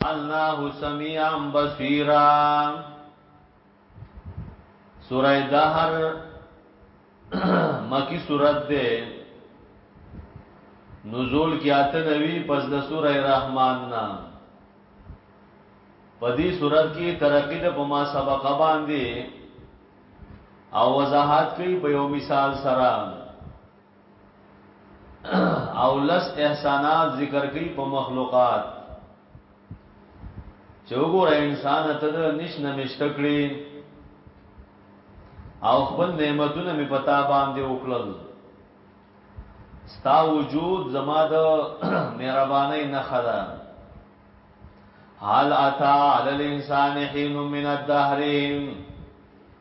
الله سميعا بصيرا سورہ دہر مکی سورت دے نزول کی آتے نوی پس دا سورہ رحمان نا پدی سورت کی ترقی دا پما سبق باندی او وضاحت کی پیو مثال سرام او لس احسانات ذکر کوي په مخلوقات چې وګوره انسان ته د نشنه مشتکړي او خپل نعمتونه می پتا باندې وکړل ستا وجود زما د مهرباني نه خدا حال اتا علی الانسان حين من الدهر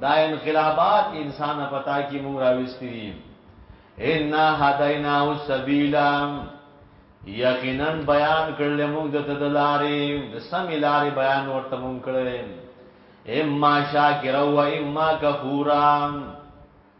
دا انقلابات انسان پتا کی مونږ راوستي دي ان هدینا السبیل یقینا بیان کړل مونږ د تدلارې د سم لارې بیان ورته مونږ کړل اما شاکر و اما کفورا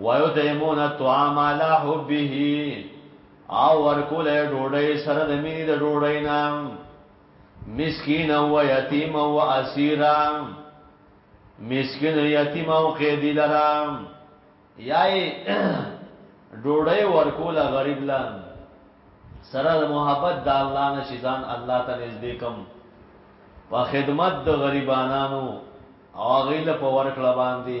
ويطعمون الطعام على حبه او ورکول ډوډۍ سره د مینې د ډوډۍ نام مسکین او یتیم او اسیرا مسکین یتیم او قیدی لرا یای ډوډۍ ورکول غریب لا سره د محبت د الله نه شیزان الله ته نږدې کم په خدمت د غریبانو او غیله په ورکړه باندې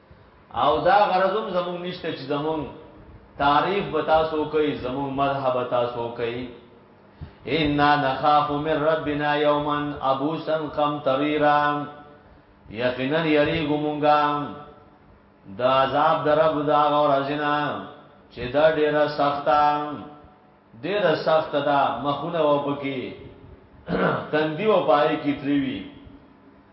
او دا غرض هم زمونږ نشته چې زمونږ تعریف به تاسو کوي زمونږ مذهب تاسو کوي ان نخاف من ربنا یوما ابوسا قمطريرا یقینا یریګو مونږه د عذاب در رب دا غور ازنا چې دا ډیره سخته ډیره سخته ده مخونه و پکې تندی و پای کی تریوی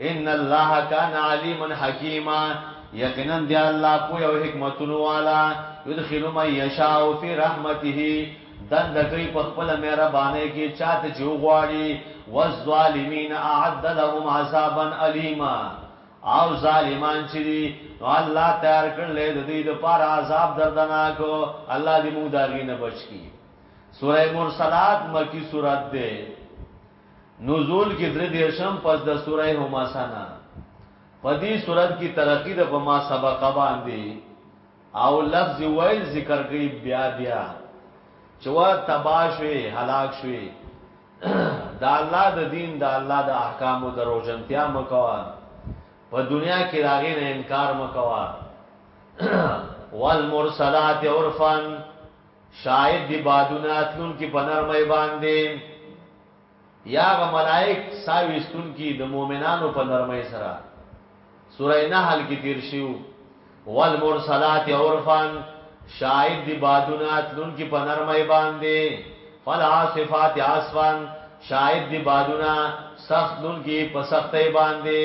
ان الله کان علیما حکیما یقینا دی الله پوی او حکمتونو والا یدخل من یشاء فی رحمته دن دکی په خپل مهربانه کې چاته چې وغواړي والظالمین اعد لهم عذابا الیما او ظالمان چې دي نو الله تیار کړل د دې لپاره عذاب دردناک الله دې موږ دا غینه بچ کی سوره مرسلات مکی سورات ده نزول کې درې دیرشم پس د سوره هماسه نه په دې صورت کې ترقی د په ما سبق باندې او لفظ ویل ذکر کوي بیا بیا چوا تباشوي هلاک شوي دا الله د دین دا الله د احکام او دروژنتیا مکوا په دنیا کې راغې نه انکار مکوا والمرسلات عرفان شاهد دي بادونه تلونکي په نرمۍ باندې، یا هغه ملائک ساه ویستونکي د مؤمنانو په نرمۍ سره. سورة نحل کې تیر شوي. والمرسلات عرفا شاهد دي بادونه تلونکي په نرمۍ باندې، فالعاصفات عصفا شاهد دي بادونه سخت تلونکي په سختۍ باندې.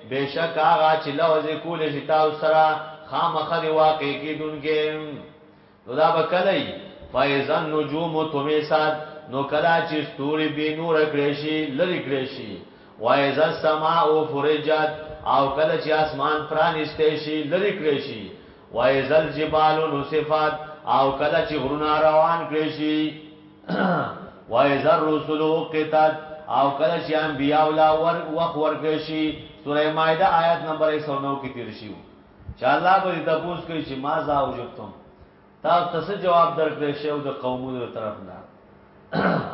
بېشکه هغه چې لوظ یې کولی شي تاسو سره، خامخا دی واقع کېدونکی. نو دا به کله وي؟ فاذا النجوم طمست نو کله چې ستوري بې نوره کړی شي، لرې کړی شي. واذا السماء فرجت او کله چې اسمان پرانیستی شي، لرې کړی شي. واذا الجبال نصفت او کله چې غرونه روان کړی شي. وایذ الرسل اقتت او کله چې انبیاء ولا ور وخ ورکړي شي سوره مائده آیات نمبر 109 کې تیر شي چې الله به تاسو کوي چې ما زا وجبتم تاسو ته څه جواب درکړي شی او د قومونو طرف نه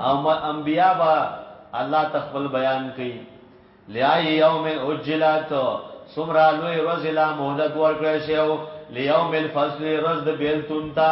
او انبیاء با الله تخبل بیان کوي لیای یوم اجلت سمرا لوی رزلا مهلت ورکړی شو لیوم الفصل رز د بیلتون تا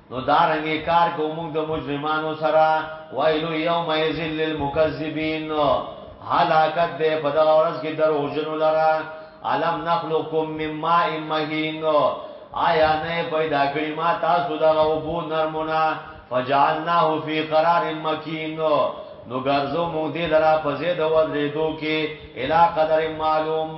نو دارنګه کار کوو موږ د مجرمانو سره، ويل يومئذ للمکذبين، هلاکت دی په دغه ورځ کې دروغجنو لره، الم نخلقکم من ماء مهين، آيا نه يې پيدا کړي ما تاسو دغه اوبو نرمو نه، فجعلناه في قرار مکين، نو ګرځو موږ دې لره په ځای د ودرېدو کې، الي قدر معلوم.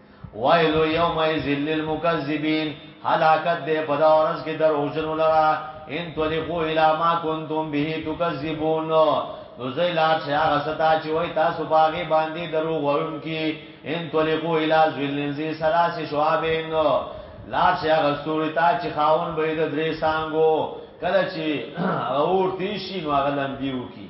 ويل يومئذ للمکذبين هلاکت دې په دا ورځ کې دروغجنو لرا انطلقوا الى ما كنتم به تكذبون نو زوی لار شي هغه ستا چې وای تاسو باغې باندې دروغ ویونکي انطلقوا الى ذل ذي ثلاث شعاب لار شي هغه ستوري تا چې خاون به د درې سانګو کله چې هغه ورتي شي نو هغه لمبي وکي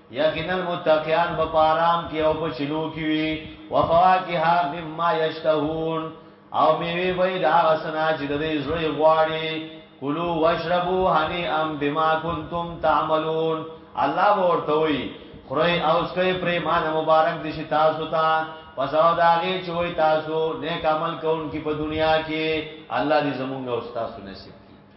یقینا متقیان به په آرام کې او په شنو کې وي وفواکه مما یشتهون او میوه به د هغه سنا چې د دې زړه غواړي کلو واشربو هنی ام بما کنتم تعملون الله ورته وي خوري او سکي پرې مان مبارک دي شي تاسو ته پس او داغه چوي تاسو نیک عمل کوونکي په دنیا کې الله دې زمونږ او تاسو نصیب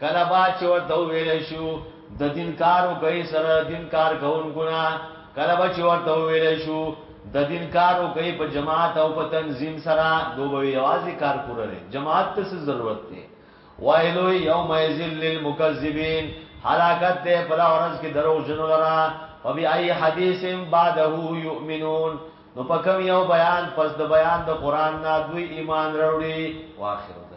کله به چې ورته وویل شو د دین کار وکړئ سره دین کار کوونکو نه کله به چې ورته وویل شو د دین کار وکړئ په جماعت او په تنظیم سره دوبه یوازې کار پوره دی جماعت ته څه ضرورت دی وایلو یوم یذل للمکذبین حلاکت ته په ورځ کې دروغ جنو لرا فبی ای حدیث بعده یؤمنون نو په کوم یو بیان پس د بیان د قران نه دوی ایمان وروړي واخر